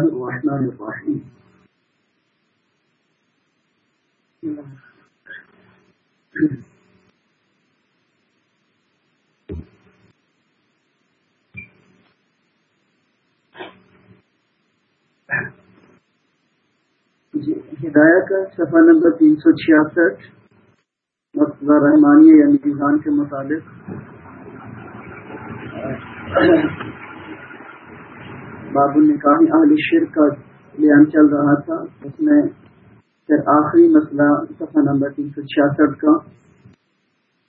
الله الرحمن الرحيم. جی ہدایت کا صفحہ نمبر تین سو چھیاسٹھ مقصد رحمانی یعنی نظام کے مطابق باب النکاح اہل شرک کا بیان چل رہا تھا، اس میں پھر آخری مسئلہ، صفحہ نمبر تین سو چھیاسٹھ کا،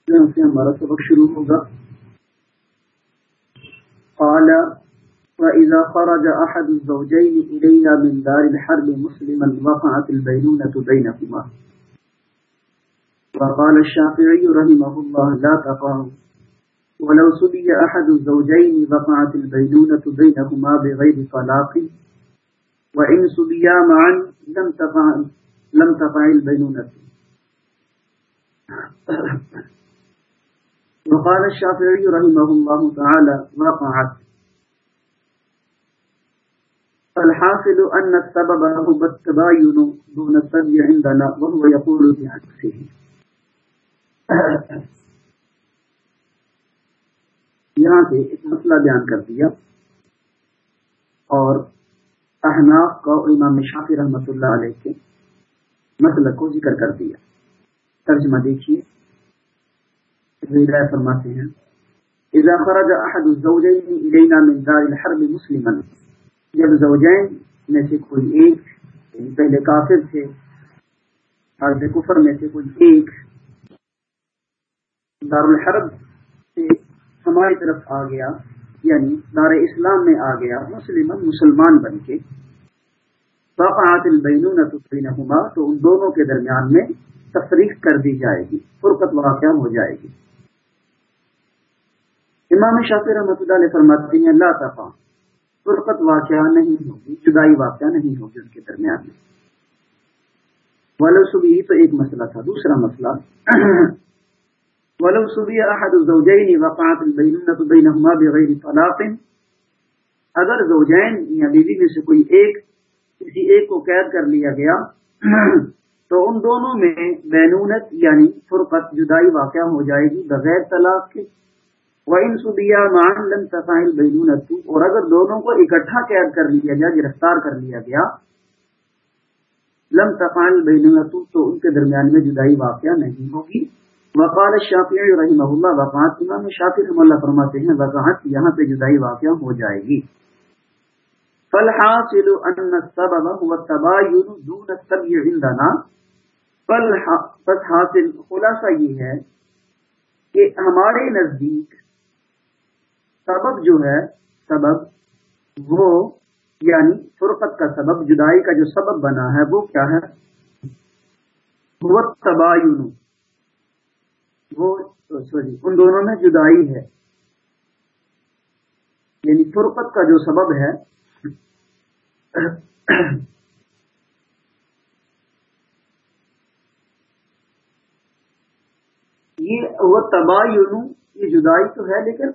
جہاں سے ہمارا سبق شروع ہوگا۔ قال وإذا خرج أحد الزوجين إلينا من دار الحرب مسلما وقعت البينونة بينهما وقال الشافعي رحمه الله، لا تقعوا ولو سبي أحد الزوجين وقعت البينونة بينهما بغير طلاق، وإن سبيا معا لم تقع لم تقع البينونة. وقال الشافعي رحمه الله تعالى وقعت. فالحاصل أن السبب هو التباين دون السبي عندنا، وهو يقول بعكسه. یہاں سے ایک مسئلہ بیان کر دیا اور احناف کا امام شافی رحمۃ اللہ علیہ کے مسئلہ کو ذکر کر دیا۔ ترجمہ دیکھیے۔ فرماتے ہیں، اذا خرج احد الزوجين الينا من دار الحرب مسلما جب زوجین میں سے کوئی ایک یعنی پہلے کافر تھے، حرب کفر میں سے کوئی ایک دار الحرب سے ہماری طرف آ گیا یعنی دار اسلام میں آ گیا مسلم مسلمان بن کے۔ باقاعت البین تو ان دونوں کے درمیان میں تفریق کر دی جائے گی، فرقت واقع ہو جائے گی۔ امام شافی رحمۃ اللہ علیہ فرماتے ہیں اللہ تعالیٰ فرقت واقعہ نہیں ہوگی، جدائی واقعہ نہیں ہوگی اس کے درمیان میں۔ ولو صبی تو ایک مسئلہ تھا، دوسرا مسئلہ۔ ولو صبی احد الزوجین وقعت البینۃ بینہما بغیر طلاق اگر زوجین یا بیوی میں سے کوئی ایک کسی ایک کو قید کر لیا گیا، تو ان دونوں میں بینونت یعنی فرقت جدائی واقع ہو جائے گی بغیر طلاق کے۔ وَإِن سُبِيَا مَعًا لَمْ تَفَعِ الْبَيْنُونَةُ اور اگر دونوں کو اکٹھا قید کر لیا گیا، گرفتار کر لیا گیا، لم تفعل البینونۃ تو ان کے درمیان میں جدائی واقعہ نہیں ہوگی۔ وقال الشافعی رحمہ اللہ وقعت امام شافعی رحمہ اللہ فرماتے ہیں وقعت یہاں پہ جدائی واقعہ ہو جائے گی۔ فالحاصل ان السبب هو التباين دون السبي عندنا۔ فالحاصل خلاصہ یہ ہے کہ ہمارے نزدیک سبب جو ہے، سبب وہ یعنی فرقت کا سبب، جدائی کا جو سبب بنا ہے، وہ کیا ہے؟ وہ تباین وہ، سوری، ان دونوں میں جدائی ہے۔ یعنی فرقت کا جو سبب ہے، یہ وہ تباہ یہ جدائی تو ہے، لیکن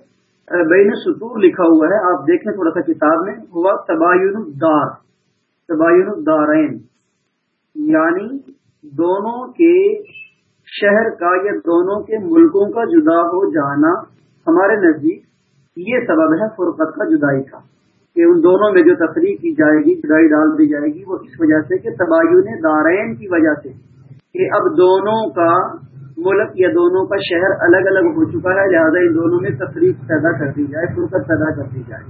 بین سطور لکھا ہوا ہے۔ آپ دیکھیں تھوڑا سا کتاب میں، ہوا تباین الدار تباین الدارین یعنی دونوں کے شہر کا یا دونوں کے ملکوں کا جدا ہو جانا ہمارے نزدیک یہ سبب ہے فرقت کا جدائی کا، کہ ان دونوں میں جو تفریح کی جائے گی، جدائی ڈال دی جائے گی، وہ اس وجہ سے کہ تباین دارین کی وجہ سے کہ اب دونوں کا ملک یا دونوں کا شہر الگ الگ ہو چکا ہے، لہٰذا ان دونوں میں تفریح پیدا کر دی جائے، فرقت پیدا کر دی جائے۔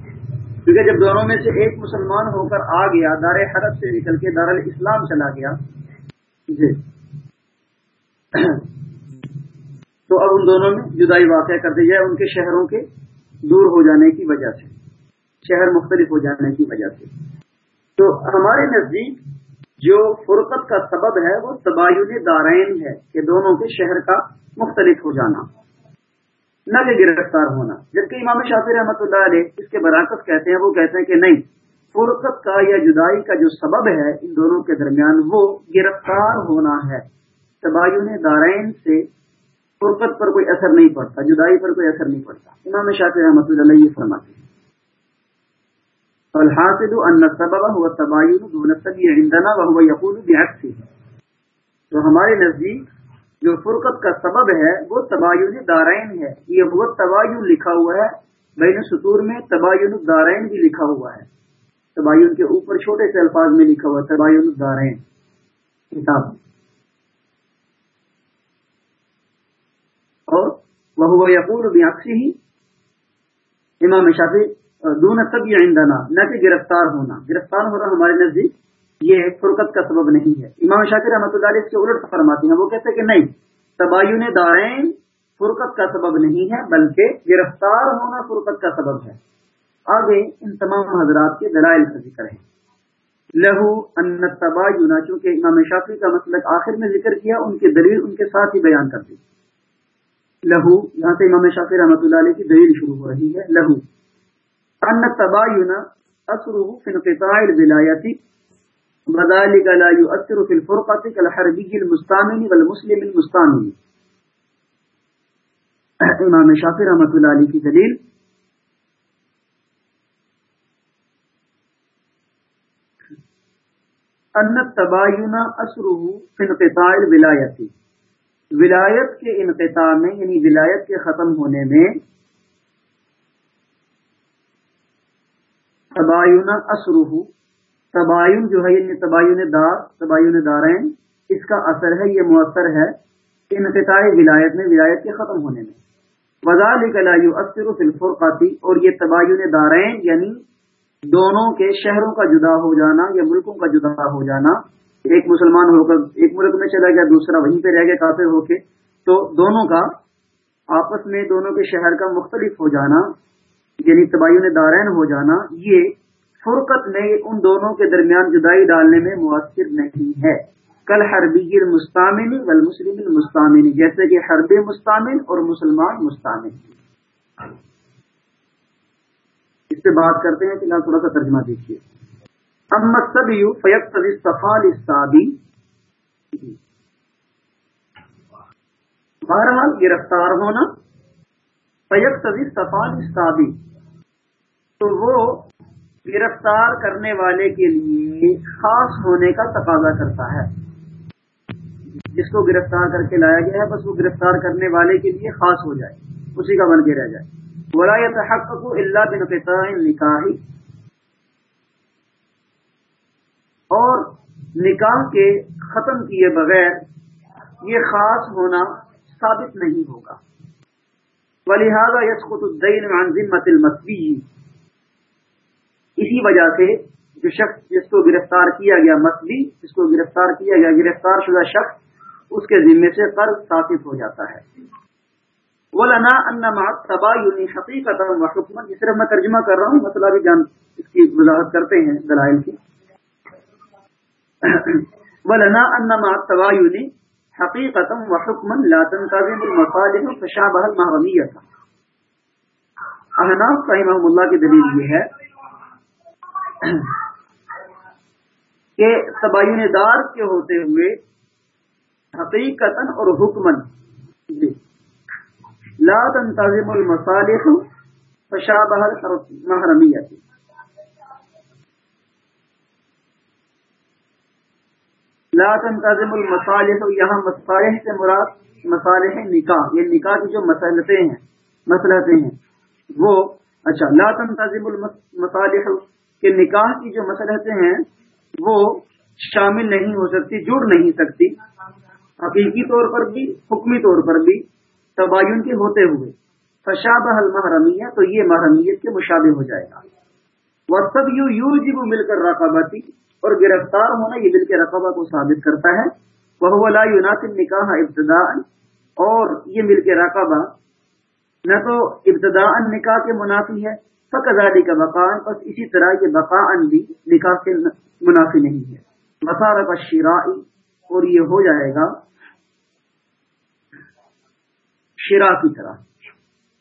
کیونکہ جب دونوں میں سے ایک مسلمان ہو کر آ گیا، دار حرب سے نکل کے دار الاسلام چلا گیا۔ جی۔ تو اب ان دونوں میں جدائی واقع کر دی جائے ان کے شہروں کے دور ہو جانے کی وجہ سے، شہر مختلف ہو جانے کی وجہ سے۔ تو ہمارے نزدیک جو فرقت کا سبب ہے، وہ تباین دارین ہے کہ دونوں کے شہر کا مختلف ہو جانا، نہ کہ گرفتار ہونا۔ جبکہ امام شافی رحمۃ اللہ علیہ اس کے برعکس کہتے ہیں، وہ کہتے ہیں کہ نہیں، فرقت کا یا جدائی کا جو سبب ہے ان دونوں کے درمیان، وہ گرفتار ہونا ہے۔ تباین دارین سے فرقت پر کوئی اثر نہیں پڑتا، جدائی پر کوئی اثر نہیں پڑتا۔ امام شافی رحمۃ اللہ یہ فرماتے ہیں۔ الحاصل ان السبب هو التباين دون السبي عندنا وهو يقول بعكسه تو ہمارے نزدیک جو فرقت کا سبب ہے، وہ تباین دارین ہے۔ یہ وہ تباین لکھا ہوا ہے۔ بین سطور میں تباین دارین بھی لکھا ہوا ہے۔ تباین کے اوپر چھوٹے سے الفاظ میں لکھا ہوا ہے، تباین دارین کتاب اور وہ یقول بھی ہی امام شافی دون سب عندنا، نہ کہ گرفتار ہونا۔ گرفتار ہونا ہمارے نزدیک یہ فرقت کا سبب نہیں ہے۔ امام شاکر رحمۃ اللہ علیہ اس کے الٹ فرماتے ہیں، وہ کہتے ہیں کہ نہیں، تباین دارین فرقت کا سبب نہیں ہے، بلکہ گرفتار ہونا فرقت کا سبب ہے۔ آگے ان تمام حضرات کے دلائل کا ذکر ہے۔ لہو ان تباین چونکہ امام شافی کا مطلب آخر میں ذکر کیا، ان کی دلیل ان کے ساتھ ہی بیان کر دی۔ لہو، یہاں سے امام شافی رحمۃ اللہ علیہ کی دلیل شروع ہو رہی ہے، لہو۔ ان التباين اثره في انقطاع الولايه وذلك لا يؤثر في الفرقه كالحربي المستامن والمسلم المستامن امام شافعی رحمۃ اللہ علیہ کی دلیل، ان التباين اثره في انقطاع الولايه ولایت کے انقطاع میں یعنی ولایت کے ختم ہونے میں تباین اسروح تباین جو ہے یعنی تباین دار، تباین دارین، اس کا اثر ہے، یہ مؤثر ہے انقطاع ولایت میں، ولایت کے ختم ہونے میں۔ وزال اثر الفرقاتی اور یہ تباین دارین یعنی دونوں کے شہروں کا جدا ہو جانا یا ملکوں کا جدا ہو جانا ایک مسلمان ہو کر ایک ملک میں چلا گیا، دوسرا وہیں پہ رہ گیا، کافر ہو کے۔ تو دونوں کا آپس میں، دونوں کے شہر کا مختلف ہو جانا یعنی تباین دارین ہو جانا، یہ فرقت میں ان دونوں کے درمیان جدائی ڈالنے میں مؤثر نہیں ہے۔ کل حربی مستامن والمسلم المستامن جیسے کہ حرب مستامن اور مسلمان مستامن اس سے بات کرتے ہیں کہ تھوڑا سا ترجمہ دیکھیے۔ اب مقصد یو فیق صفال استادی بہرحال گرفتار ہونا فیق صفال استادی تو وہ گرفتار کرنے والے کے لیے خاص ہونے کا تقاضا کرتا ہے. جس کو گرفتار کر کے لایا گیا ہے، بس وہ گرفتار کرنے والے کے لیے خاص ہو جائے، اسی کا بن کے رہ جائے. ولایت حق کو اللہ بن نکاح اور نکاح کے ختم کیے بغیر یہ خاص ہونا ثابت نہیں ہوگا۔ ولہذا یسقط الدین عن ذمت المسبی اسی وجہ سے جو شخص جس کو گرفتار کیا گیا مسلی جس کو گرفتار کیا گیا گرفتار شدہ شخص، اس کے ذمے سے قرض ثابت ہو جاتا ہے۔ ولنا انما تباین حقیقت و حکمت یہ صرف میں ترجمہ کر رہا ہوں، مسئلہ بھی جان اس کی وضاحت کرتے ہیں دلائل کی۔ ولنا انما تباین حقیقت و حکمن لا تنتظم المصالح فشابہ المحرمیت احناف رحمہ اللہ کی دلیل یہ ہے کہ تباین دار کے ہوتے ہوئے حقیقت اور حکمن جی، لا تنتظم المصالح فشابہ محرمیت لا تنتظم المصالح، یہاں مصالح سے مراد مصالح نکاح، یہ نکاح کی جو مسلطیں ہیں مسلطیں ہیں، وہ اچھا لا تنتظم المصالح، کہ نکاح کی جو مسلحتیں ہیں، وہ شامل نہیں ہو سکتی، جڑ نہیں سکتی، حقیقی طور پر بھی، حکمی طور پر بھی تباین کے ہوتے ہوئے۔ فشاب المحرمیہ، تو یہ محرمیت کے مشابہ ہو جائے گا۔ وہ سب یو یو جی وہ مل کر رقابتی اور گرفتار ہونا یہ مل کے رقبہ کو ثابت کرتا ہے۔ وہ لا یوناسب نکاح ابتدا اور یہ مل کے رقبہ نہ تو ابتدا نکاح کے منافی ہے فقزادی کا بقان بس اسی طرح یہ بقا بھی نکاح سے منافی نہیں ہے۔ مسار کا شرائی اور یہ ہو جائے گا شرا کی طرح۔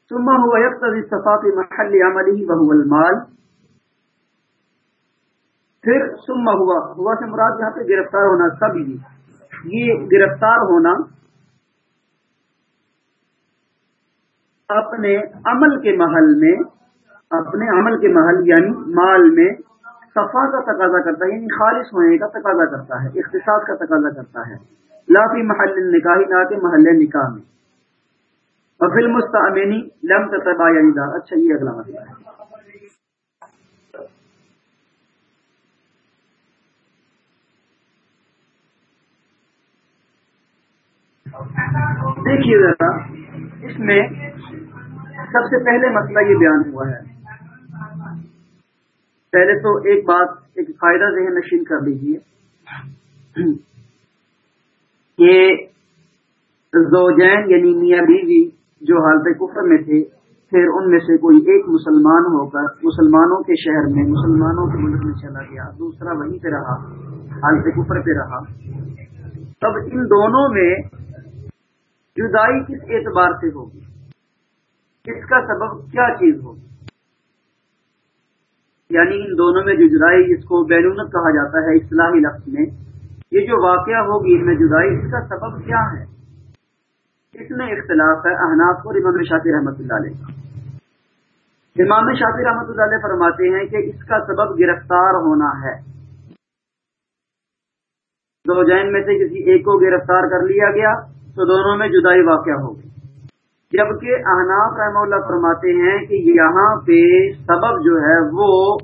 سما ہوا یکتضی صفاقی محل عملی بہو المال۔ پھر سما ہوا۔ ہوا سے مراد یہاں پہ گرفتار ہونا، سب یہ گرفتار ہونا اپنے عمل کے محل میں، اپنے عمل کے محل یعنی مال میں صفا کا تقاضا کرتا ہے یعنی خالص ہونے کا تقاضا کرتا ہے اختصاص کا تقاضا کرتا ہے۔ لافی محل نکاح، نہ کے محل نکاح میں۔ اور فلم مستعمینی لم تبا یعنی اچھا یہ اگلا مسئلہ ہے۔ دیکھیے ذرا، اس میں سب سے پہلے مسئلہ یہ بیان ہوا ہے۔ پہلے تو ایک بات، ایک فائدہ ذہن نشین کر لیجیے کہ زوجین یعنی میاں بیوی جو حالت کفر میں تھے، پھر ان میں سے کوئی ایک مسلمان ہو کر مسلمانوں کے شہر میں، مسلمانوں کے ملک میں چلا گیا، دوسرا وہیں پہ رہا، حالت کفر پہ رہا۔ تب ان دونوں میں جدائی کس اعتبار سے ہوگی؟ اس کا سبب کیا چیز ہوگی؟ یعنی ان دونوں میں جو جدائی جس کو بیرونت کہا جاتا ہے اصلاحی لفظ میں، یہ جو واقعہ ہوگی ان میں جدائی، اس کا سبب کیا ہے؟ اس میں اختلاف ہے احناف اور امام شاطر رحمۃ اللہ علیہ کا۔ امام شاطر رحمۃ اللہ علیہ فرماتے ہیں کہ اس کا سبب گرفتار ہونا ہے۔ دو جین میں سے کسی ایک کو گرفتار کر لیا گیا تو دونوں میں جدائی واقع ہوگی جبکہ احناف رحمہ اللہ فرماتے ہیں کہ یہاں پہ سبب جو ہے وہ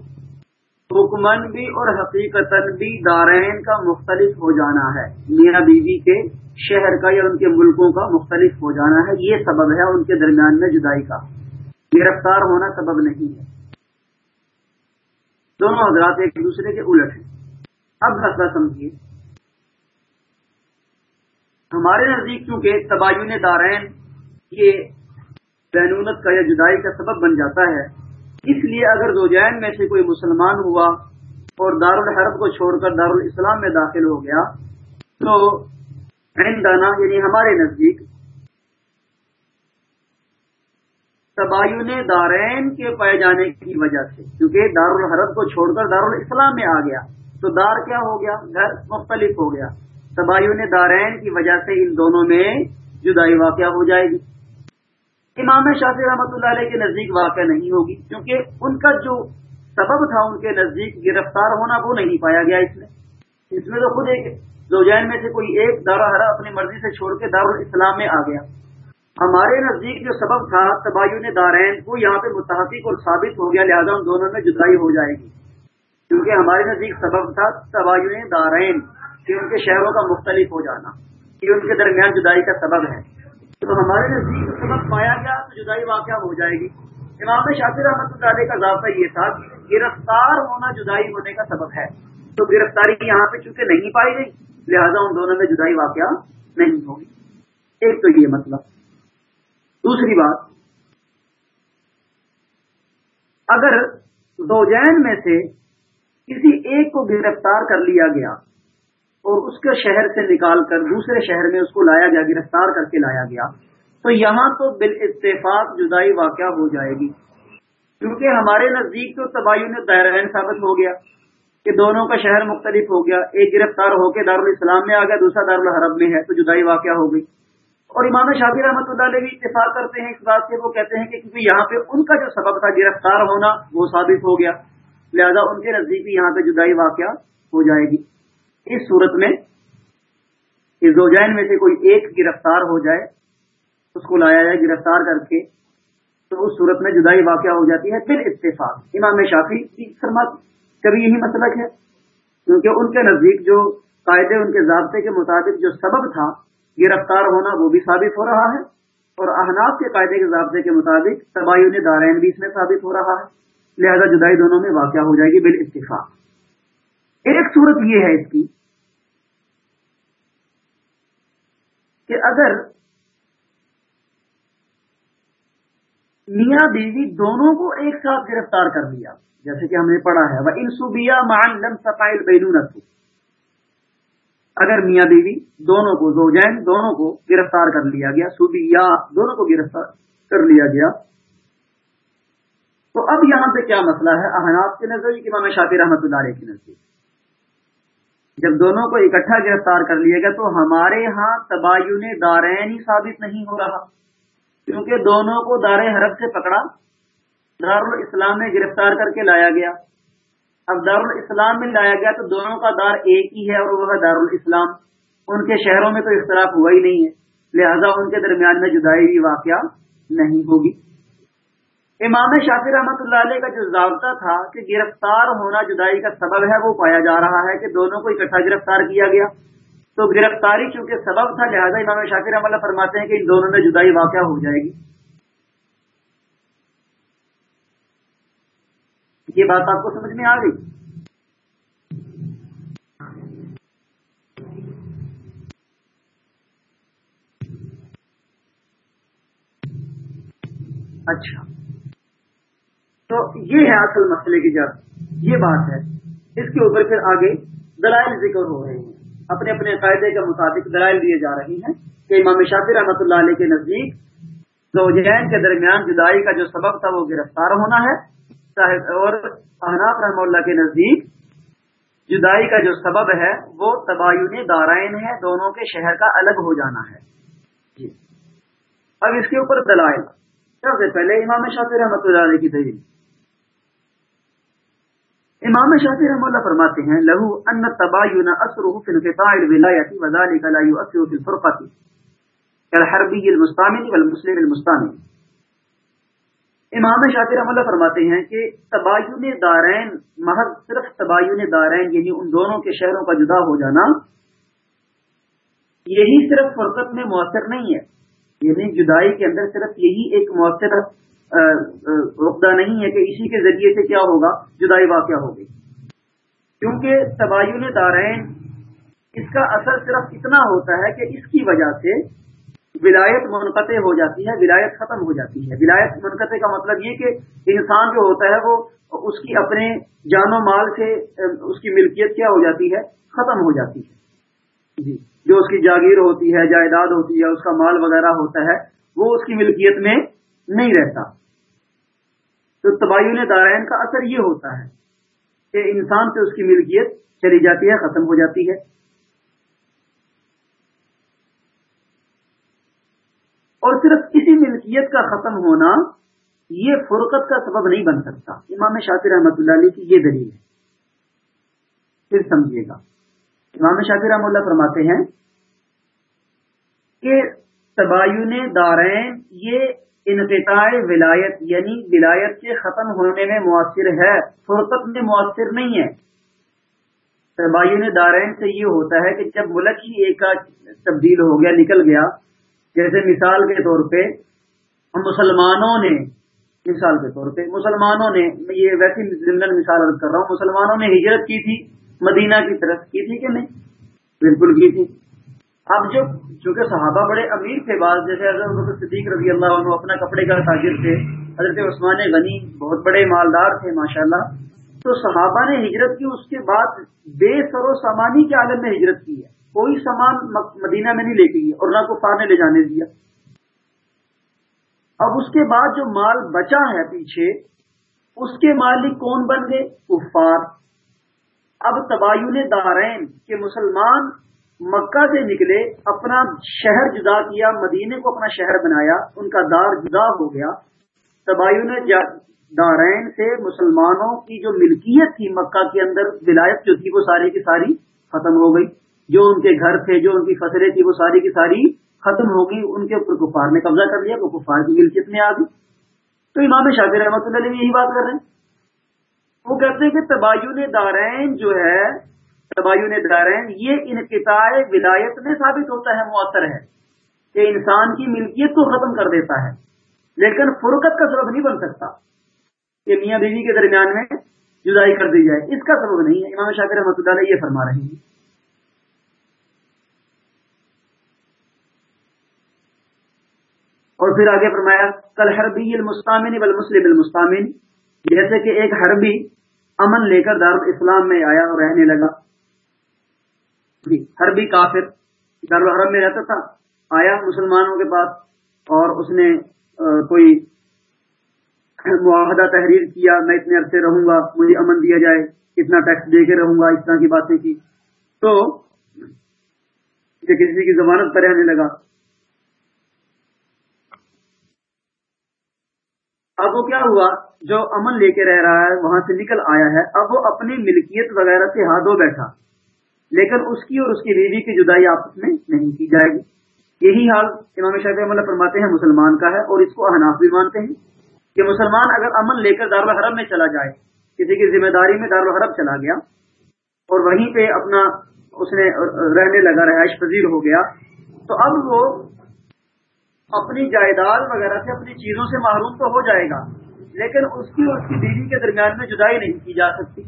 حکمن بھی اور حقیقت بھی دارین کا مختلف ہو جانا ہے۔ میاں بیوی کے شہر کا یا ان کے ملکوں کا مختلف ہو جانا ہے۔ یہ سبب ہے ان کے درمیان میں جدائی کا۔ گرفتار ہونا سبب نہیں ہے۔ دونوں حضرات ایک دوسرے کے الٹ ہیں۔ اب مسئلہ سمجھیے۔ ہمارے نزدیک چونکہ تباین دارین یہ بینونت کا یا جدائی کا سبب بن جاتا ہے۔ اس لیے اگر زوجین میں سے کوئی مسلمان ہوا اور دارالحرب کو چھوڑ کر دارالاسلام میں داخل ہو گیا، تو دانا یعنی ہمارے نزدیک تباین دارین کے پائے جانے کی وجہ سے، کیونکہ دارالحرب کو چھوڑ کر دارالاسلام میں آ گیا۔ تو دار کیا ہو گیا؟ گھر مختلف ہو گیا۔ تباین دارین کی وجہ سے ان دونوں میں جدائی واقع ہو جائے گی۔ امام شافی رحمۃ اللہ علیہ کے نزدیک واقع نہیں ہوگی، کیونکہ ان کا جو سبب تھا ان کے نزدیک گرفتار ہونا، وہ نہیں پایا گیا اس میں۔ اس میں تو خود ایک دو جین میں سے کوئی ایک دارا ہرا اپنی مرضی سے چھوڑ کے دارالاسلام میں آ گیا۔ ہمارے نزدیک جو سبب تھا تباین دارین، وہ یہاں پہ متحفق اور ثابت ہو گیا، لہٰذا ان دونوں میں جدائی ہو جائے گی۔ کیونکہ ہمارے نزدیک سبب تھا تباین دارین۔ کہ ان کے شہروں کا مختلف ہو جانا یہ ان کے درمیان جدائی کا سبب ہے۔ تو ہمارے نزدیک سبق پایا گیا تو جدائی واقعہ ہو جائے گی۔ امام شاطر احمد اللہ کا ضابطہ یہ تھا کہ گرفتار ہونا جدائی ہونے کا سبب ہے۔ تو گرفتاری یہاں پہ چونکہ نہیں پائی گئی، لہذا ان دونوں میں جدائی واقعہ نہیں ہوگی ایک تو یہ مطلب۔ دوسری بات، اگر دو جین میں سے کسی ایک کو گرفتار کر لیا گیا اور اس کے شہر سے نکال کر دوسرے شہر میں اس کو لایا گیا، گرفتار کر کے لایا گیا۔ تو یہاں تو بال اتفاق جدائی واقع ہو جائے گی۔ کیونکہ ہمارے نزدیک تو تباین دائرین ثابت ہو گیا کہ دونوں کا شہر مختلف ہو گیا۔ ایک گرفتار ہو کے دارالاسلام میں آ گیا، دوسرا دارالحرب میں ہے، تو جدائی واقع ہو گئی۔ اور امام شافی رحمۃ اللہ علیہ بھی اتفاق کرتے ہیں اس بات سے وہ کہتے ہیں کہ کیونکہ یہاں پہ ان کا جو سبب تھا گرفتار ہونا، وہ ثابت ہو گیا۔ لہذا ان کے نزدیک بھی یہاں پہ جدائی واقع ہو جائے گی۔ اس صورت میں اس زوجین میں سے کوئی ایک گرفتار ہو جائے، اس کو لایا جائے گرفتار کر کے، تو اس صورت میں جدائی واقع ہو جاتی ہے پھر اتفاق۔ امام شافی کی فرمات کبھی یہی مسلک ہے؟ کیونکہ ان کے نزدیک جو قاعدے، ان کے ضابطے کے مطابق جو سبب تھا گرفتار ہونا، وہ بھی ثابت ہو رہا ہے۔ اور احناف کے قاعدے کے ضابطے کے مطابق تباین دارین بھی اس میں ثابت ہو رہا ہے۔ لہذا جدائی دونوں میں واقع ہو جائے گی بال اتفاق۔ ایک صورت یہ ہے اس کی کہ اگر میاں بیوی دونوں کو ایک ساتھ گرفتار کر لیا جیسے کہ ہم نے پڑھا ہے وہ انسوبیا مان لم سفائل بین اگر میاں بیوی دونوں کو، زوجین دونوں کو گرفتار کر لیا گیا سوبیا دونوں کو گرفتار کر لیا گیا، تو اب یہاں پہ کیا مسئلہ ہے؟ احناف کے نزدیک امام شافی رحمۃ اللہ علیہ کے نزدیک جب دونوں کو اکٹھا گرفتار کر لیا گیا تو ہمارے ہاں تباین دارین ہی ثابت نہیں ہو رہا۔ کیونکہ دونوں کو دار حرف سے پکڑا، دارالاسلام میں گرفتار کر کے لایا گیا۔ اب دارالاسلام میں لایا گیا تو دونوں کا دار ایک ہی ہے اور وہ ہے دارالاسلام۔ ان کے شہروں میں تو اختلاف ہوا ہی نہیں ہے، لہذا ان کے درمیان میں جدائی بھی واقعہ نہیں ہوگی۔ امام شافی رحمۃ اللہ علیہ کا جو ضابطہ تھا کہ گرفتار ہونا جدائی کا سبب ہے، وہ پایا جا رہا ہے کہ دونوں کو اکٹھا گرفتار کیا گیا۔ تو گرفتاری چونکہ سبب تھا، لہٰذا امام شافی رحمۃ اللہ فرماتے ہیں کہ ان دونوں میں جدائی واقعہ ہو جائے گی۔ یہ بات آپ کو سمجھ میں آ گئی؟ اچھا۔ تو یہ ہے اصل مسئلے کی جب یہ بات ہے۔ اس کے اوپر پھر آگے دلائل ذکر ہو رہے ہیں۔ اپنے اپنے قاعدے کے مطابق دلائل دیے جا رہی ہیں کہ امام شافی رحمۃ اللہ علیہ کے نزدیک زوجین کے درمیان جدائی کا جو سبب تھا وہ گرفتار ہونا ہے۔ اور احناف رحم اللہ کے نزدیک جدائی کا جو سبب ہے وہ تباین دارائن ہے۔ دونوں کے شہر کا الگ ہو جانا ہے۔ جی۔ اب اس کے اوپر دلائل۔ سب سے پہلے امام شافی رحمۃ اللہ علیہ کی دلیل امام شافی رحمۃ اللہ فرماتے ہیں، لہو ان تباین اثر فی انقطاع الولایت وذلك لا يؤثر في الفرقه كالحربي المستعمل والمسلم المستعمل امام شافی رحمۃ اللہ فرماتے ہیں کہ تباین دارین، محض صرف تباین دارین یعنی ان دونوں کے شہروں کا جدا ہو جانا، یہی صرف فرقت میں مؤثر نہیں ہے۔ یعنی جدائی کے اندر صرف یہی ایک مؤثر عقدہ نہیں ہے کہ اسی کے ذریعے سے کیا ہوگا، جدائی واقع ہوگی کیونکہ تباین دارین، اس کا اثر صرف اتنا ہوتا ہے کہ اس کی وجہ سے ولایت منقطع ہو جاتی ہے، ولایت ختم ہو جاتی ہے۔ ولایت منقطع کا مطلب یہ کہ انسان جو ہوتا ہے وہ اس کی اپنے جان و مال سے اس کی ملکیت کیا ہو جاتی ہے؟ ختم ہو جاتی ہے۔ جی۔ جو اس کی جاگیر ہوتی ہے، جائیداد ہوتی ہے، اس کا مال وغیرہ ہوتا ہے، وہ اس کی ملکیت میں نہیں رہتا۔ تو تباین دارائن کا اثر یہ ہوتا ہے کہ انسان سے اس کی ملکیت چلی جاتی ہے، ختم ہو جاتی ہے۔ اور صرف اسی ملکیت کا ختم ہونا یہ فرقت کا سبب نہیں بن سکتا۔ امام شاطر رحمۃ اللہ علیہ کی یہ دلیل ہے۔ پھر سمجھیے گا۔ امام شاطر رحم اللہ فرماتے ہیں کہ تباین دارین، یہ انقطاع ولایت یعنی ولایت کے ختم ہونے میں مؤثر ہے، فرقت میں مؤثر نہیں ہے۔ تباین دارین سے یہ ہوتا ہے کہ جب ملک ہی ایک کا تبدیل ہو گیا، نکل گیا، جیسے مثال کے طور پہ مسلمانوں نے، مثال کے طور پہ مسلمانوں نے یہ ویسی مثال کر رہا ہوں، مسلمانوں نے ہجرت کی تھی۔ مدینہ کی طرف کی تھی کہ نہیں؟ بالکل کی تھی۔ اب جو چونکہ صحابہ بڑے امیر تھے، بعض جیسے حضرت صدیق رضی اللہ عنہ اپنا کپڑے کا تاجر تھے، حضرت عثمان غنی بہت بڑے مالدار تھے، ماشاءاللہ۔ تو صحابہ نے ہجرت کی، اس کے بعد بے سر و سامانی کے عالم میں ہجرت کی ہے۔ کوئی سامان مدینہ میں نہیں لے کے اور نہ کو نے لے جانے دیا۔ اب اس کے بعد جو مال بچا ہے پیچھے، اس کے مالک کون بن گئے؟ کفار۔ اب تباین دارین کے مسلمان مکہ سے نکلے، اپنا شہر جدا کیا مدینے کو اپنا شہر بنایا، ان کا دار جدا ہو گیا۔ تباین دارین سے مسلمانوں کی جو ملکیت تھی مکہ کے اندر، ولایت جو تھی وہ ساری کی ساری ختم ہو گئی۔ جو ان کے گھر تھے، جو ان کی فصلیں تھی وہ ساری کی ساری ختم ہو گئی۔ ان کے اوپر کفار نے قبضہ کر لیا، وہ کفار کی ملکیت میں آ گئی تو امام شاطر رحمۃ اللہ علیہ یہی بات کر رہے ہیں۔ وہ کہتے ہیں کہ تباین دارین جو ہے تباین دارین، یہ انقطاع ولایت میں ثابت ہوتا ہے، مؤثر ہے کہ انسان کی ملکیت کو ختم کر دیتا ہے۔ لیکن فرقت کا سبب نہیں بن سکتا کہ میاں بیوی کے درمیان میں جدائی کر دی جائے۔ اس کا سبب نہیں ہے۔ امام شاکر رحمۃ اللہ یہ فرما رہے ہیں۔ اور پھر آگے فرمایا، کل حربی المستامن والمسلم المستامن جیسے کہ ایک حربی امن لے کر دار اسلام میں آیا اور رہنے لگا۔ جی، حربی کافر دارالحرم میں رہتا تھا، آیا مسلمانوں کے پاس اور اس نے کوئی معاہدہ تحریر کیا، میں اتنے عرصے رہوں گا، مجھے امن دیا جائے، اتنا ٹیکس دے کے رہوں گا، اس طرح کی باتیں کی۔ تو کسی کی ضمانت پر رہنے لگا۔ اب وہ کیا ہوا؟ جو امن لے کے رہ رہا ہے، وہاں سے نکل آیا ہے۔ اب وہ اپنی ملکیت وغیرہ سے ہاتھ دھو بیٹھا۔ لیکن اس کی اور اس کی بیوی کی جدائی آپس میں نہیں کی جائے گی۔ یہی حال امام شاہی اللہ فرماتے ہیں، مسلمان کا ہے اور اس کو احناف بھی مانتے ہیں کہ مسلمان اگر امن لے کر دارالحرم میں چلا جائے، کسی کی ذمہ داری میں دارالحرم چلا گیا اور وہیں پہ اپنا اس نے رہنے لگا، رہائش پذیر ہو گیا، تو اب وہ اپنی جائیداد وغیرہ سے اپنی چیزوں سے محروم تو ہو جائے گا، لیکن اس کی اور اس کی بیوی کے درمیان میں جدائی نہیں کی جا سکتی۔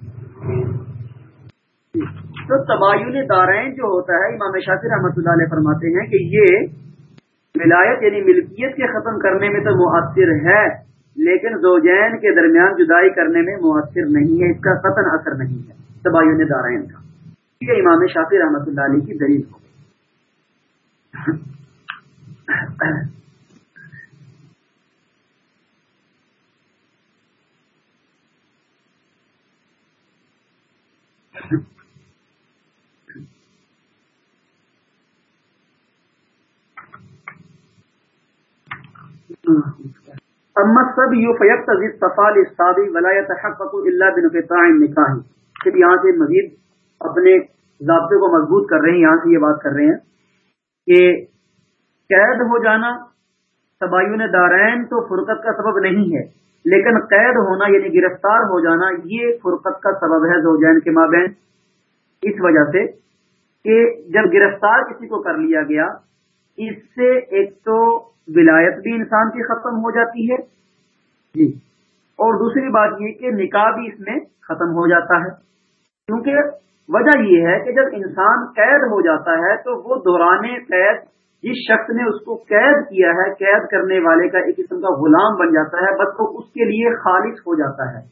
تو تباین دارائن جو ہوتا ہے، امام شاطر رحمۃ اللہ علیہ فرماتے ہیں کہ یہ ولایت یعنی ملکیت کے ختم کرنے میں تو مؤثر ہے، لیکن زوجین کے درمیان جدائی کرنے میں مؤثر نہیں ہے، اس کا قطن اثر نہیں ہے، تباین دارائن کا۔ یہ امام شافی رحمۃ اللہ علیہ کی دلیل ہو اما سب یو فیق تزید تفال استادی ولایت حق اللہ بن نکاح پھر یہاں سے مزید اپنے ضابطے کو مضبوط کر رہے ہیں، یہاں سے یہ بات کر رہے ہیں کہ قید ہو جانا تباین دارین تو فرقت کا سبب نہیں ہے، لیکن قید ہونا یعنی گرفتار ہو جانا، یہ فرقت کا سبب ہے زوجین کے مابین۔ اس وجہ سے کہ جب گرفتار کسی کو کر لیا گیا، اس سے ایک تو ولایت بھی انسان کی ختم ہو جاتی ہے۔ جی۔ اور دوسری بات یہ کہ نکاح بھی اس میں ختم ہو جاتا ہے۔ کیونکہ وجہ یہ ہے کہ جب انسان قید ہو جاتا ہے، تو وہ دوران قید جس شخص نے اس کو قید کیا ہے، قید کرنے والے کا ایک قسم کا غلام بن جاتا ہے، بس وہ اس کے لیے خالص ہو جاتا ہے،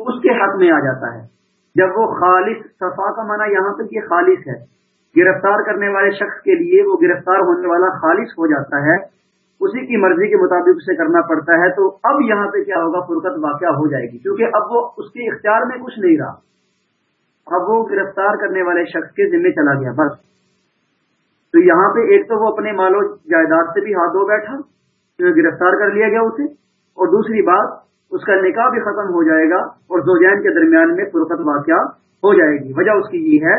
اس کے حق میں آ جاتا ہے۔ جب وہ خالص، صفا کا معنی یہاں تک یہ خالص ہے۔ گرفتار کرنے والے شخص کے لیے وہ گرفتار ہونے والا خالص ہو جاتا ہے۔ اسی کی مرضی کے مطابق اسے کرنا پڑتا ہے۔ تو اب یہاں پہ کیا ہوگا؟ فرقت واقع ہو جائے گی۔ کیونکہ اب وہ اس کے اختیار میں کچھ نہیں رہا۔ اب وہ گرفتار کرنے والے شخص کے ذمہ چلا گیا۔ بس۔ تو یہاں پہ ایک تو وہ اپنے مال و جائیداد سے بھی ہاتھ دھو بیٹھا گرفتار کر لیا گیا اسے، اور دوسری بات، اس کا نکاح بھی ختم ہو جائے گا اور زوجین کے درمیان میں فرقت واقعہ ہو جائے گی۔ وجہ اس کی یہ ہے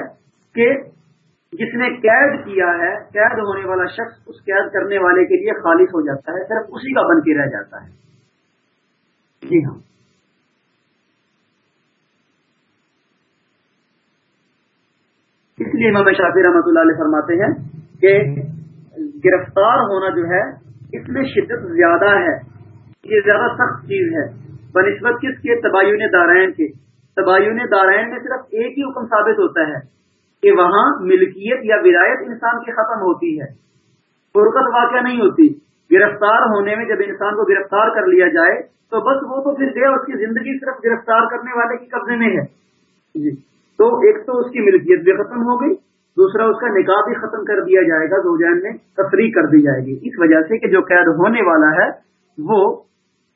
کہ جس نے قید کیا ہے، قید ہونے والا شخص اس قید کرنے والے کے لیے خالص ہو جاتا ہے، صرف اسی کا بن کے رہ جاتا ہے۔ جی ہاں۔ اس لیے امام شافی رحمۃ اللہ علیہ فرماتے ہیں کہ گرفتار ہونا جو ہے، اس میں شدت زیادہ ہے۔ یہ زیادہ سخت چیز ہے۔ بنسبت کس کے؟ تباین دارائن کے۔ تباین دارائن میں صرف ایک ہی حکم ثابت ہوتا ہے کہ وہاں ملکیت یا ولایت انسان کی ختم ہوتی ہے۔ فرقت واقع نہیں ہوتی۔ گرفتار ہونے میں جب انسان کو گرفتار کر لیا جائے، تو بس وہ تو پھر گیا اس کی زندگی صرف گرفتار کرنے والے کی قبضے میں ہے۔ جی۔ تو ایک تو اس کی ملکیت بھی ختم ہو گئی۔ دوسرا اس کا نکاح بھی ختم کر دیا جائے گا، زوجین میں تفریح کر دی جائے گی۔ اس وجہ سے کہ جو قید ہونے والا ہے، وہ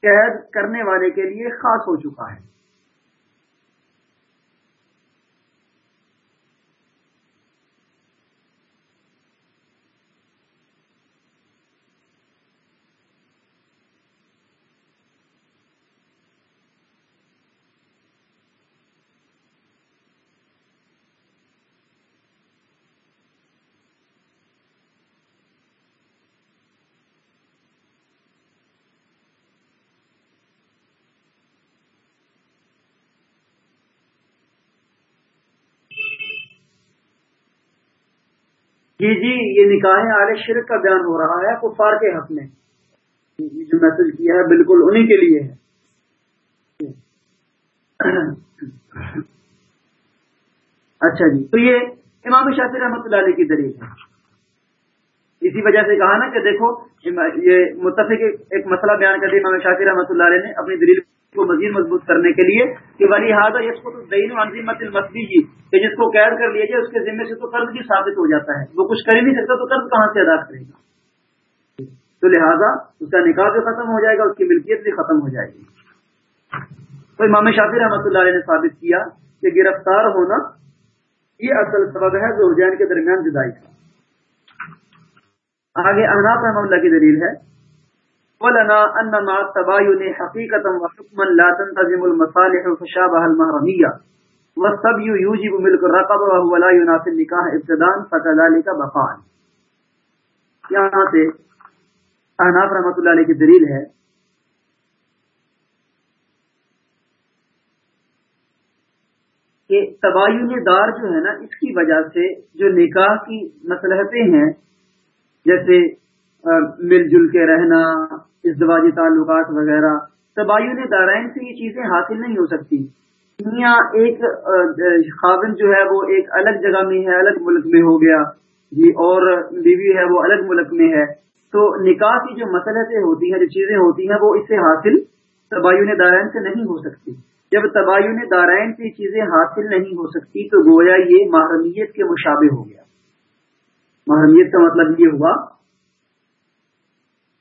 قید کرنے والے کے لیے خاص ہو چکا ہے۔ جی جی یہ نکاح آل شرک کا بیان ہو رہا ہے، کفار کے حق میں۔ جی جی، جو میسج کیا ہے، بالکل انہی کے لیے ہے۔ اچھا جی تو یہ امام شافی رحمۃ اللہ علیہ کی دلیل ہے۔ اسی وجہ سے کہا نا کہ دیکھو، یہ متفق ایک مسئلہ بیان کر دیا امام شافی رحمۃ اللہ علیہ نے، اپنی دلیل کو مزید مضبوط کرنے کے لیے کہ ولی حاضر اس کو تو دین عنظیمت المسلی جی کہ جس کو قید کر لیا جائے اس کے ذمے سے تو قرض بھی ثابت ہو جاتا ہے۔ وہ کچھ کر ہی نہیں سکتا تو قرض کہاں سے ادا کرے گا؟ تو لہٰذا اس کا نکاح بھی ختم ہو جائے گا، اس کی ملکیت بھی ختم ہو جائے گی۔ تو امام شافی رحمۃ اللہ علیہ نے ثابت کیا کہ گرفتار ہونا یہ اصل سبب ہے جو رجحان کے درمیان جدائی کا۔ آگے احناف رحمۃ اللہ کی دلیل ہے۔ ولنا ان ما تباين حقيقه وحكما لا تنتظم المصالح فشابه المحرميه والسبي يوجب ملك الرقبه وهو لا ينافي النكاح ابتداء، فكذلك بقاء. یہاں سے احناف رحمۃ اللہ علیہ کی دلیل ہے۔ کہ تباین دار جو ہے نا، اس کی وجہ سے جو نکاح کی مسلحتیں ہیں، جیسے مل جل کے رہنا، ازدواجی تعلقات وغیرہ۔ تباین دارائن سے یہ چیزیں حاصل نہیں ہو سکتی۔ یہاں ایک خاون جو ہے وہ ایک الگ جگہ میں ہے، الگ ملک میں ہو گیا۔ جی اور بیوی ہے وہ الگ ملک میں ہے۔ تو نکاح کی جو مسلحتیں ہوتی ہیں، جو چیزیں ہوتی ہیں، وہ اس سے حاصل تباین دارائن سے نہیں ہو سکتی۔ جب تباین دارائن سے چیزیں حاصل نہیں ہو سکتی، تو گویا یہ محرمیت کے مشابہ ہو گیا۔ محرمیت کا مطلب یہ ہوا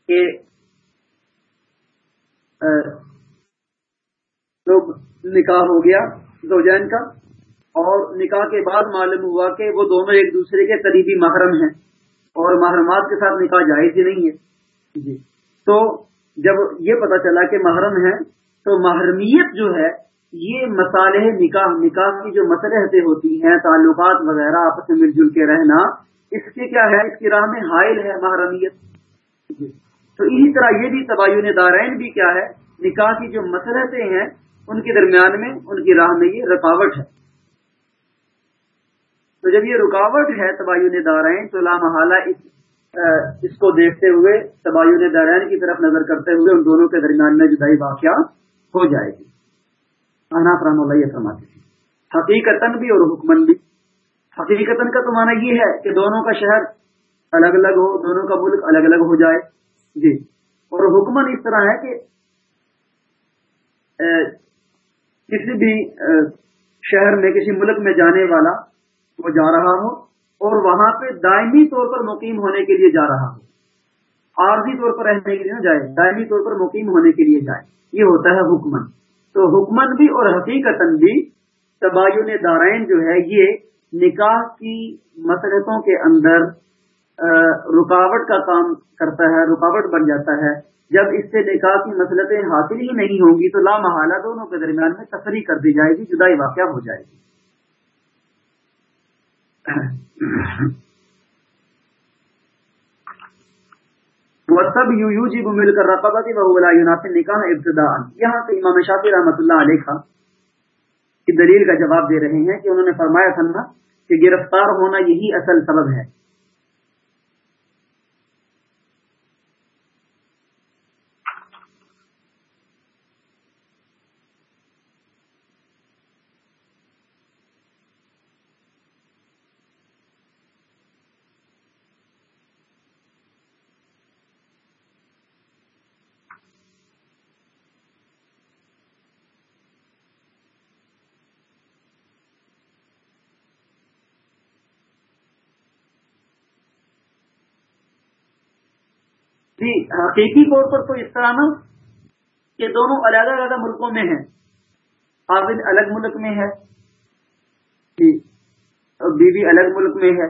کہ لوگ نکاح ہو گیا زوجین کا اور نکاح کے بعد معلوم ہوا کہ وہ دونوں ایک دوسرے کے قریبی محرم ہیں اور محرمات کے ساتھ نکاح جائز ہی نہیں ہے۔ جی۔ تو جب یہ پتا چلا کہ محرم ہے تو محرمیت جو ہے یہ مسالح نکاح نکاح کی جو مسلحتیں ہوتی ہیں تعلقات وغیرہ آپس میں مل جل کے رہنا اس کے کیا ہے؟ اس کی راہ میں حائل ہے محرمیت۔ تو اسی طرح یہ بھی تباین دارائن بھی کیا ہے؟ نکاح کی جو مسلحتیں ہیں، ان کے درمیان میں ان کی راہ میں یہ رکاوٹ ہے۔ تو جب یہ رکاوٹ ہے تباین دارائن تو لامحالہ اس اس کو دیکھتے ہوئے، تباین دارائن کی طرف نظر کرتے ہوئے ان دونوں کے درمیان میں جدائی واقعہ ہو جائے گی۔ رحم اللہ یہ فرماتے تھے حقیقت بھی اور حکمن بھی۔ حقیقت کا تو مانا یہ ہے کہ دونوں کا شہر الگ الگ ہو، دونوں کا ملک الگ الگ ہو جائے۔ جی۔ اور حکمن اس طرح ہے کہ کسی بھی شہر میں، کسی ملک میں جانے والا وہ جا رہا ہو اور وہاں پہ دائمی طور پر مقیم ہونے کے لیے جا رہا ہو۔ عارضی طور پر رہنے کے لیے نہ جائے، دائمی طور پر مقیم ہونے کے لیے جائے۔ یہ ہوتا ہے حکمن۔ تو حکمت بھی اور حقیقت بھی تباین دارائن جو ہے، یہ نکاح کی مسلطوں کے اندر رکاوٹ کا کام کرتا ہے، رکاوٹ بن جاتا ہے۔ جب اس سے نکاح کی مسلطیں حاصل ہی نہیں ہوں گی تو لامحالہ دونوں کے درمیان میں تفریح کر دی جائے گی، جدائی واقعہ ہو جائے گی۔ سب یو یو جی مل کر رقبہ تھی وہ یونافی نکاح ابتدا یہاں سے امام شافی رحمۃ اللہ علیہ کا کی دلیل کا جواب دے رہے ہیں کہ انہوں نے فرمایا تھا کہ گرفتار ہونا یہی اصل سبب ہے۔ جی ہاں، حقیقی طور پر تو اس طرح نا کہ دونوں علیحدہ علیحدہ ملکوں میں ہیں۔ عابد الگ ملک میں ہے۔ جی بیوی الگ ملک میں ہے۔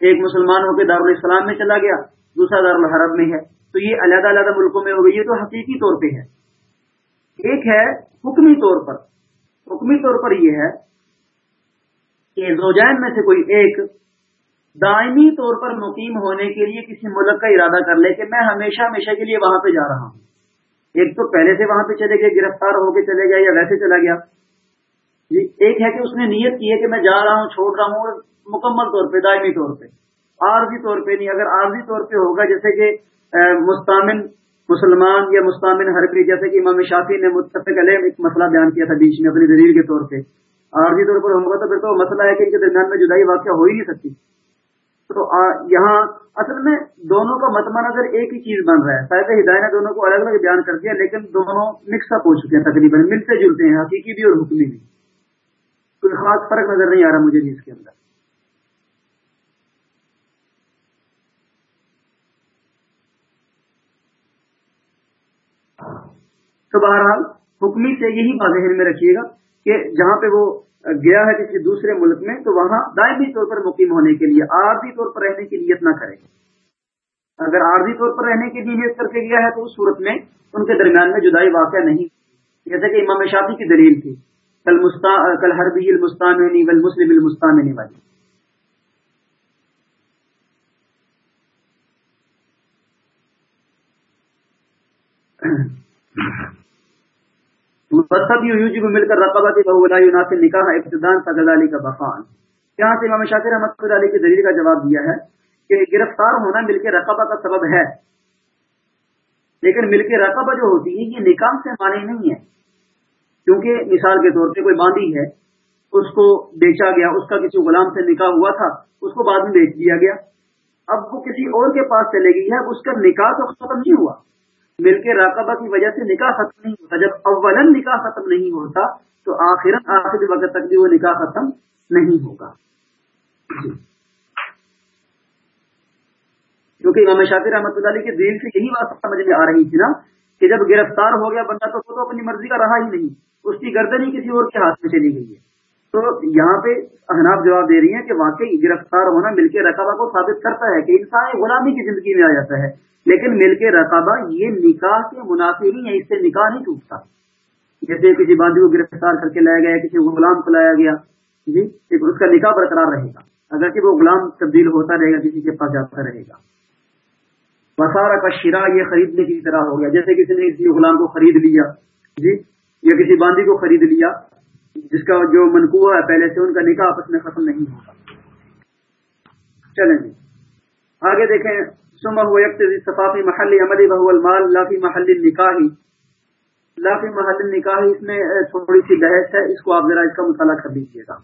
ایک مسلمان ہو کے دارالاسلام میں چلا گیا، دوسرا دارالحرب میں ہے۔ تو یہ علیحدہ علیحدہ ملکوں میں ہو گئی یہ تو حقیقی طور پہ ہے۔ ایک ہے حکمی طور پر۔ حکمی طور پر یہ ہے کہ زوجین میں سے کوئی ایک دائمی طور پر مقیم ہونے کے لیے کسی ملک کا ارادہ کر لے کہ میں ہمیشہ ہمیشہ کے لیے وہاں پہ جا رہا ہوں۔ ایک تو پہلے سے وہاں پہ چلے گئے، گرفتار ہو کے چلے گیا یا ویسے چلا گیا۔ جی، ایک ہے کہ اس نے نیت کی ہے کہ میں جا رہا ہوں، چھوڑ رہا ہوں اور مکمل طور پہ، دائمی طور پہ۔ عارضی طور پہ نہیں، اگر عارضی طور پہ ہوگا، جیسے کہ مستعمن مسلمان یا مستعمن حربی جیسے کہ امام شافی نے متفق علیہ ایک مسئلہ بیان کیا تھا بیچ میں اپنی دلیل کے طور پہ۔ عارضی طور پر ہوگا تو پھر تو مسئلہ ہے کہ ان کے درمیان میں جدائی واقع ہو ہی نہیں سکتی۔ تو یہاں اصل میں دونوں کا متمع نظر ایک ہی چیز بن رہا ہے صاحب ہدایت نے دونوں کو الگ الگ بیان کر دیا، لیکن دونوں مکس اپ ہو چکے ہیں تقریباً، ملتے جلتے ہیں، حقیقی بھی اور حکمی بھی۔ کوئی خاص فرق نظر نہیں آ رہا مجھے بھی اس کے اندر۔ تو بہرحال، حکمی سے یہی بات ذہن میں رکھیے گا۔ کہ جہاں پہ وہ گیا ہے کسی دوسرے ملک میں، تو وہاں دائمی طور پر مقیم ہونے کے لیے عارضی طور پر رہنے کی نیت نہ کرے۔ اگر عارضی طور پر رہنے کی نیت کر کے گیا ہے تو اس صورت میں ان کے درمیان میں جدائی واقع نہیں۔ جیسے کہ امام شافی کی دلیل تھی، کل کل حربی المستان مسلم المستان والی۔ مذہب یوجب جی مل کر رقبہ کی ناصر نکاح ابتدان فضل علی کا بفان یہاں سے امام شاکر احمد علی کی دلیل کا جواب دیا ہے کہ گرفتار ہونا مل کے رقبہ کا سبب ہے۔ لیکن مل کے رقبہ جو ہوتی ہے، یہ نکاح سے مانی نہیں ہے۔ کیونکہ مثال کے طور پہ کوئی باندھی ہے، اس کو بیچا گیا، اس کا کسی غلام سے نکاح ہوا تھا، اس کو بعد میں بیچ دیا گیا۔ اب وہ کسی اور کے پاس چلے گئی ہے، اس کا نکاح تو ختم نہیں ہوا۔ مل کے راقبہ کی وجہ سے نکاح ختم نہیں ہوتا۔ جب اولن نکاح ختم نہیں ہوتا، تو آخر آخر وقت تک بھی وہ نکاح ختم نہیں ہوگا۔ کیونکہ امام شاطر رحمۃ اللہ علیہ کے دل سے یہی بات سمجھ میں آ رہی تھی نا کہ جب گرفتار ہو گیا بندہ تو وہ تو اپنی مرضی کا رہا ہی نہیں۔ اس کی گردن ہی کسی اور کے ہاتھ میں چلی گئی ہے۔ تو یہاں پہ احناب جواب دے رہی ہیں کہ واقعی گرفتار ہونا مل کے رقبہ کو ثابت کرتا ہے کہ انسان غلامی کی زندگی میں آ جاتا ہے، لیکن مل کے رقبہ یہ نکاح کے منافع نہیں ہے اس سے نکاح نہیں ٹوٹتا۔ جیسے کسی باندھی کو گرفتار کر کے لایا گیا، کسی غلام کو لایا گیا جی اس کا نکاح برقرار رہے گا۔ اگر کہ وہ غلام تبدیل ہوتا رہے گا، کسی کے پاس جاتا رہے گا۔ مسارا کا شرا یہ خریدنے کی طرح ہو گیا۔ جیسے کسی نے کسی غلام کو خرید لیا جی یا کسی باندھی کو خرید لیا جس کا جو منقوع ہے، پہلے سے ان کا نکاح آپس میں ختم نہیں ہوگا۔ چلیں جی۔ آگے دیکھیں سما ہو صفافی محل عملی بہو المال لافی محل نکاحی لافی محل نکاحی اس میں تھوڑی سی بحث ہے۔ اس کو آپ ذرا اس کا مطالعہ کر لیجیے گا۔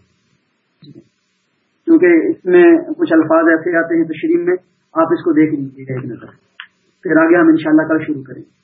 کیونکہ اس میں کچھ الفاظ ایسے آتے ہیں تشریح میں، آپ اس کو دیکھ لیجیے گا ایک نظر۔ پھر آگے ہم انشاءاللہ کل شروع کریں۔ گے